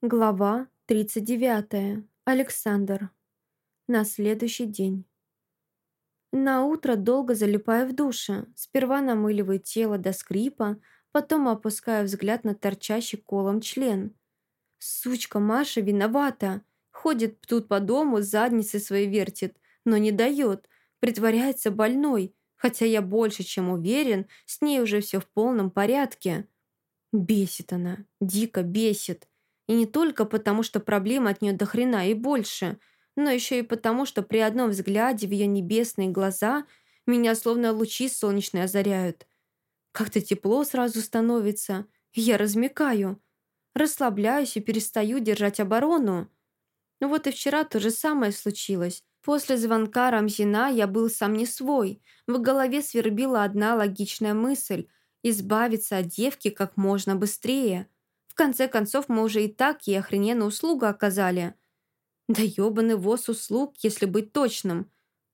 Глава 39. Александр. На следующий день. На утро долго залипаю в душе. Сперва намыливаю тело до скрипа, потом опускаю взгляд на торчащий колом член. Сучка Маша виновата. Ходит тут по дому, задницей своей вертит, но не дает. Притворяется больной, хотя я больше чем уверен, с ней уже все в полном порядке. Бесит она, дико бесит. И не только потому, что проблем от нее до хрена и больше, но еще и потому, что при одном взгляде в ее небесные глаза меня словно лучи солнечные озаряют. Как-то тепло сразу становится, и я размекаю. Расслабляюсь и перестаю держать оборону. Ну вот и вчера то же самое случилось. После звонка Рамзина я был сам не свой. В голове свербила одна логичная мысль – избавиться от девки как можно быстрее – конце концов, мы уже и так ей охрененную услугу оказали. Да ёбаный воз услуг, если быть точным.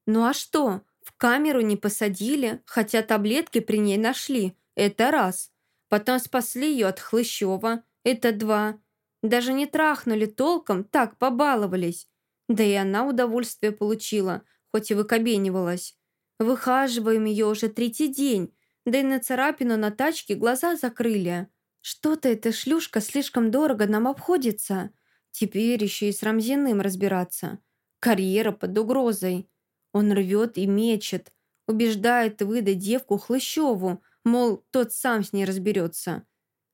Ну а что? В камеру не посадили, хотя таблетки при ней нашли. Это раз. Потом спасли ее от Хлыщева. Это два. Даже не трахнули толком, так побаловались. Да и она удовольствие получила, хоть и выкобенивалась. Выхаживаем ее уже третий день, да и на царапину на тачке глаза закрыли. Что-то эта шлюшка слишком дорого нам обходится. Теперь еще и с Рамзиным разбираться. Карьера под угрозой. Он рвет и мечет. Убеждает выдать девку Хлыщеву, мол, тот сам с ней разберется.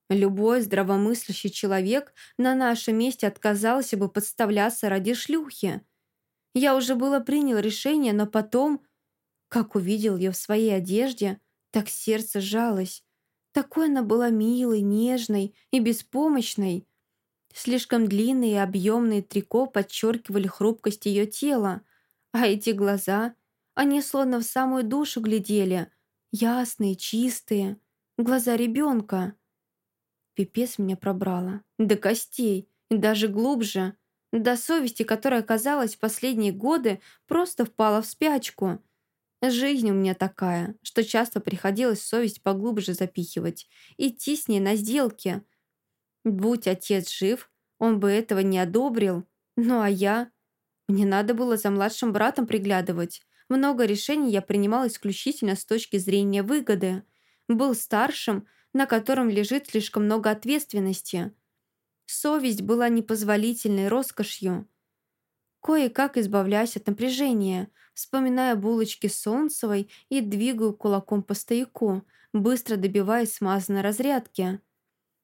Любой здравомыслящий человек на нашем месте отказался бы подставляться ради шлюхи. Я уже было принял решение, но потом, как увидел ее в своей одежде, так сердце сжалось. Такой она была милой, нежной и беспомощной. Слишком длинные и объемные трико подчеркивали хрупкость ее тела, а эти глаза, они словно в самую душу глядели, ясные, чистые, глаза ребенка. Пипец меня пробрала, до костей, даже глубже, до совести, которая, казалось, в последние годы просто впала в спячку – Жизнь у меня такая, что часто приходилось совесть поглубже запихивать, идти с ней на сделки. Будь отец жив, он бы этого не одобрил. Ну а я? Мне надо было за младшим братом приглядывать. Много решений я принимал исключительно с точки зрения выгоды. Был старшим, на котором лежит слишком много ответственности. Совесть была непозволительной роскошью. Кое-как избавляюсь от напряжения, вспоминая булочки Солнцевой и двигаю кулаком по стояку, быстро добиваясь смазанной разрядки.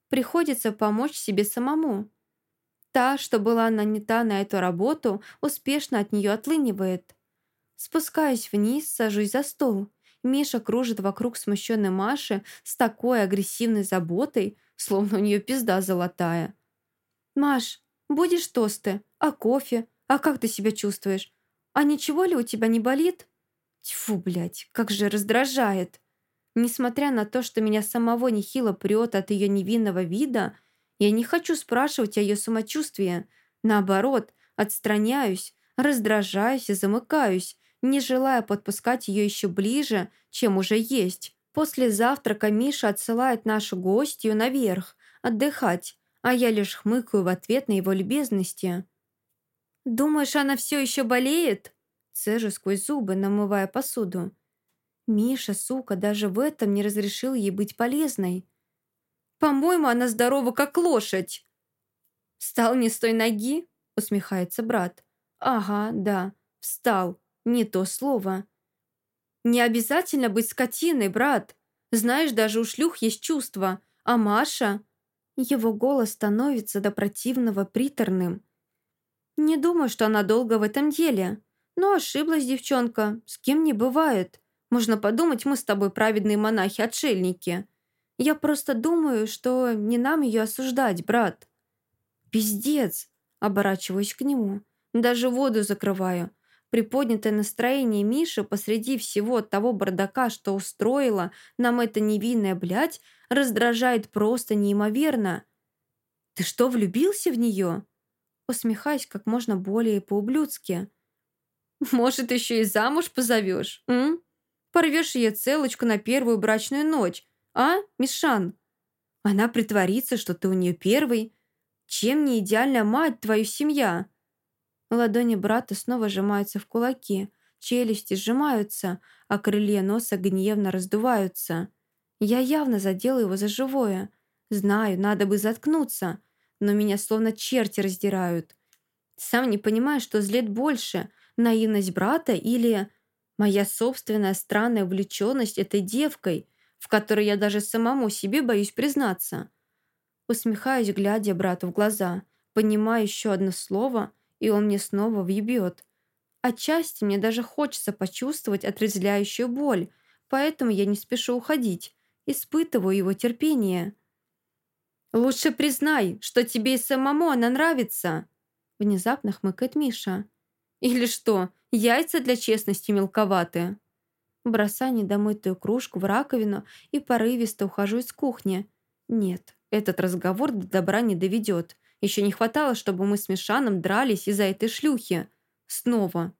Приходится помочь себе самому. Та, что была нанята на эту работу, успешно от нее отлынивает. Спускаюсь вниз, сажусь за стол. Миша кружит вокруг смущенной Маши с такой агрессивной заботой, словно у нее пизда золотая. «Маш, будешь тосты? А кофе? А как ты себя чувствуешь? А ничего ли у тебя не болит? Тьфу, блядь, как же раздражает. Несмотря на то, что меня самого нехило прет от ее невинного вида, я не хочу спрашивать о ее самочувствии. Наоборот, отстраняюсь, раздражаюсь и замыкаюсь, не желая подпускать ее еще ближе, чем уже есть. После завтрака Миша отсылает нашу гостью наверх, отдыхать, а я лишь хмыкаю в ответ на его любезности. «Думаешь, она все еще болеет?» Цежу сквозь зубы, намывая посуду. Миша, сука, даже в этом не разрешил ей быть полезной. «По-моему, она здорова, как лошадь!» «Встал не с той ноги?» усмехается брат. «Ага, да, встал. Не то слово». «Не обязательно быть скотиной, брат. Знаешь, даже у шлюх есть чувства. А Маша...» Его голос становится до противного приторным. Не думаю, что она долго в этом деле. Но ошиблась девчонка. С кем не бывает. Можно подумать, мы с тобой праведные монахи-отшельники. Я просто думаю, что не нам ее осуждать, брат. Пиздец. Оборачиваюсь к нему. Даже воду закрываю. Приподнятое настроение Миши посреди всего того бардака, что устроила нам эта невинная блядь, раздражает просто неимоверно. «Ты что, влюбился в нее?» Усмехаясь как можно более по-ублюдски. «Может, еще и замуж позовешь, м? Порвешь ее целочку на первую брачную ночь, а, Мишан? Она притворится, что ты у нее первый. Чем не идеальная мать твою семья?» Ладони брата снова сжимаются в кулаки, челюсти сжимаются, а крылья носа гневно раздуваются. Я явно задела его за живое. Знаю, надо бы заткнуться, но меня словно черти раздирают. Сам не понимаю, что злит больше – наивность брата или моя собственная странная увлеченность этой девкой, в которой я даже самому себе боюсь признаться. Усмехаюсь, глядя брату в глаза, понимаю еще одно слово, и он мне снова въебет. Отчасти мне даже хочется почувствовать отрезвляющую боль, поэтому я не спешу уходить, испытываю его терпение. «Лучше признай, что тебе и самому она нравится!» Внезапно хмыкает Миша. «Или что, яйца для честности мелковаты?» Бросаю недомытую кружку в раковину и порывисто ухожу из кухни. Нет, этот разговор до добра не доведет. Еще не хватало, чтобы мы с Мишаном дрались из-за этой шлюхи. Снова.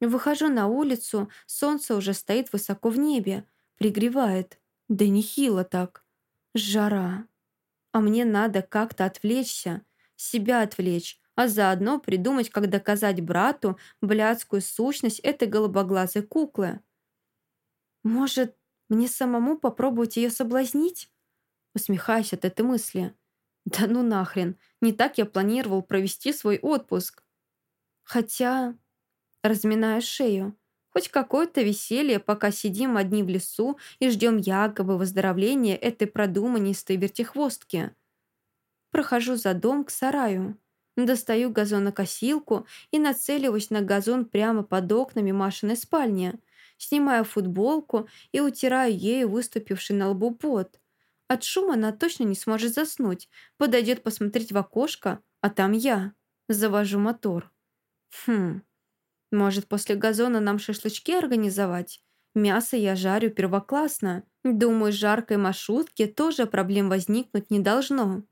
Выхожу на улицу, солнце уже стоит высоко в небе. Пригревает. Да нехило так. Жара. А мне надо как-то отвлечься. Себя отвлечь. А заодно придумать, как доказать брату блядскую сущность этой голубоглазой куклы. Может, мне самому попробовать ее соблазнить? Усмехаюсь от этой мысли. Да ну нахрен, не так я планировал провести свой отпуск. Хотя... Разминаю шею. Хоть какое-то веселье, пока сидим одни в лесу и ждем якобы выздоровления этой продуманистой вертихвостки. Прохожу за дом к сараю. Достаю газонокосилку и нацеливаюсь на газон прямо под окнами Машиной спальни. Снимаю футболку и утираю ею выступивший на лбу пот. От шума она точно не сможет заснуть. Подойдет посмотреть в окошко, а там я. Завожу мотор. Хм, может, после газона нам шашлычки организовать? Мясо я жарю первоклассно. Думаю, с жаркой маршрутки тоже проблем возникнуть не должно.